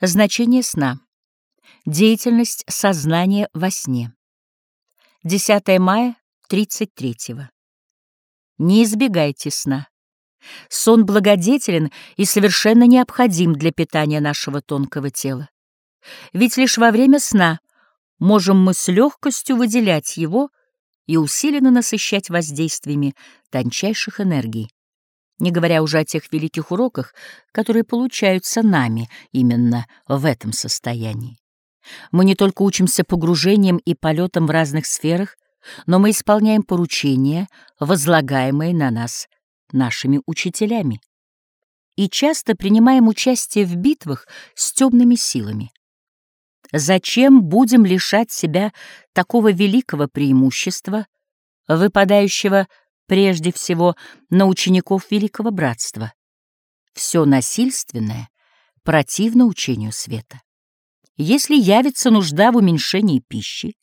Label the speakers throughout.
Speaker 1: Значение сна. Деятельность сознания во сне. 10 мая 33 -го. Не избегайте сна. Сон благодетелен и совершенно необходим для питания нашего тонкого тела. Ведь лишь во время сна можем мы с легкостью выделять его и усиленно насыщать воздействиями тончайших энергий не говоря уже о тех великих уроках, которые получаются нами именно в этом состоянии. Мы не только учимся погружением и полетам в разных сферах, но мы исполняем поручения, возлагаемые на нас нашими учителями, и часто принимаем участие в битвах с темными силами. Зачем будем лишать себя такого великого преимущества, выпадающего прежде всего на учеников Великого Братства. Все насильственное противно учению света. Если явится нужда в уменьшении пищи,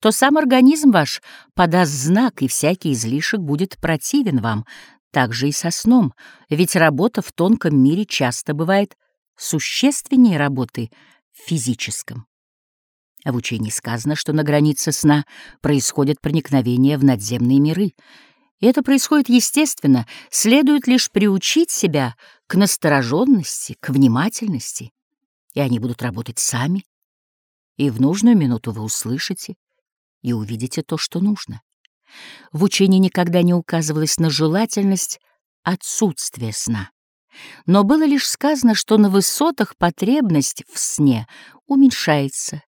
Speaker 1: то сам организм ваш подаст знак, и всякий излишек будет противен вам, так же и со сном, ведь работа в тонком мире часто бывает существеннее работы в физическом. А в учении сказано, что на границе сна происходит проникновение в надземные миры — и это происходит естественно, следует лишь приучить себя к настороженности, к внимательности, и они будут работать сами. И в нужную минуту вы услышите и увидите то, что нужно. В учении никогда не указывалось на желательность отсутствия сна. Но было лишь сказано, что на высотах потребность в сне уменьшается,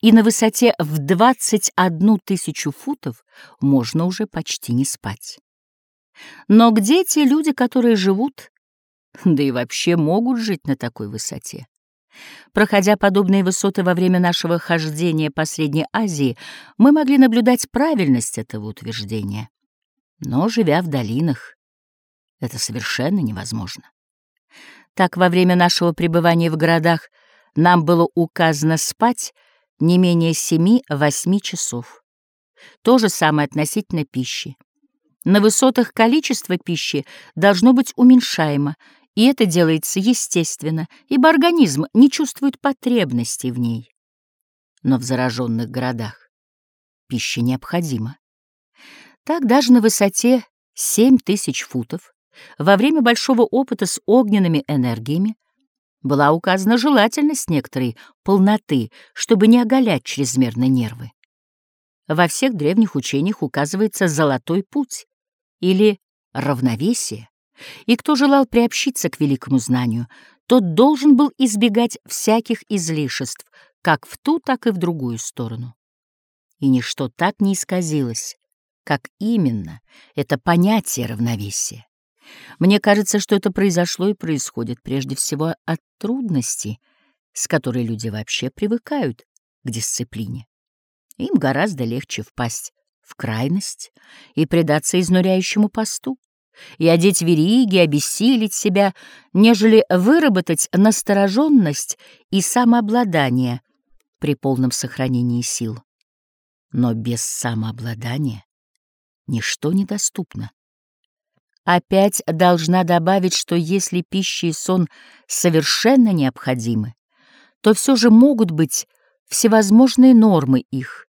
Speaker 1: и на высоте в 21 тысячу футов можно уже почти не спать. Но где те люди, которые живут, да и вообще могут жить на такой высоте? Проходя подобные высоты во время нашего хождения по Средней Азии, мы могли наблюдать правильность этого утверждения. Но, живя в долинах, это совершенно невозможно. Так, во время нашего пребывания в городах нам было указано спать не менее 7-8 часов. То же самое относительно пищи. На высотах количество пищи должно быть уменьшаемо, и это делается естественно, ибо организм не чувствует потребностей в ней. Но в зараженных городах пища необходима. Так даже на высоте 7 тысяч футов во время большого опыта с огненными энергиями была указана желательность некоторой полноты, чтобы не оголять чрезмерно нервы. Во всех древних учениях указывается золотой путь или равновесие, и кто желал приобщиться к великому знанию, тот должен был избегать всяких излишеств, как в ту, так и в другую сторону. И ничто так не исказилось, как именно это понятие равновесия. Мне кажется, что это произошло и происходит прежде всего от трудностей, с которой люди вообще привыкают к дисциплине. Им гораздо легче впасть в крайность и предаться изнуряющему посту, и одеть вериги, обессилить себя, нежели выработать настороженность и самообладание при полном сохранении сил. Но без самообладания ничто недоступно. Опять должна добавить, что если пища и сон совершенно необходимы, то все же могут быть всевозможные нормы их.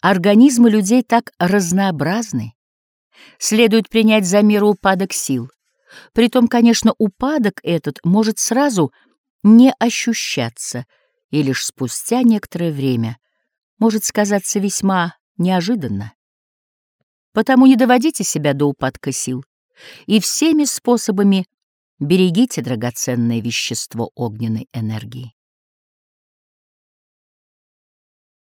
Speaker 1: Организмы людей так разнообразны. Следует принять за меру упадок сил. Притом, конечно, упадок этот может сразу не ощущаться, и лишь спустя некоторое время может сказаться весьма неожиданно. Потому не доводите себя до упадка сил и всеми способами берегите драгоценное вещество огненной энергии.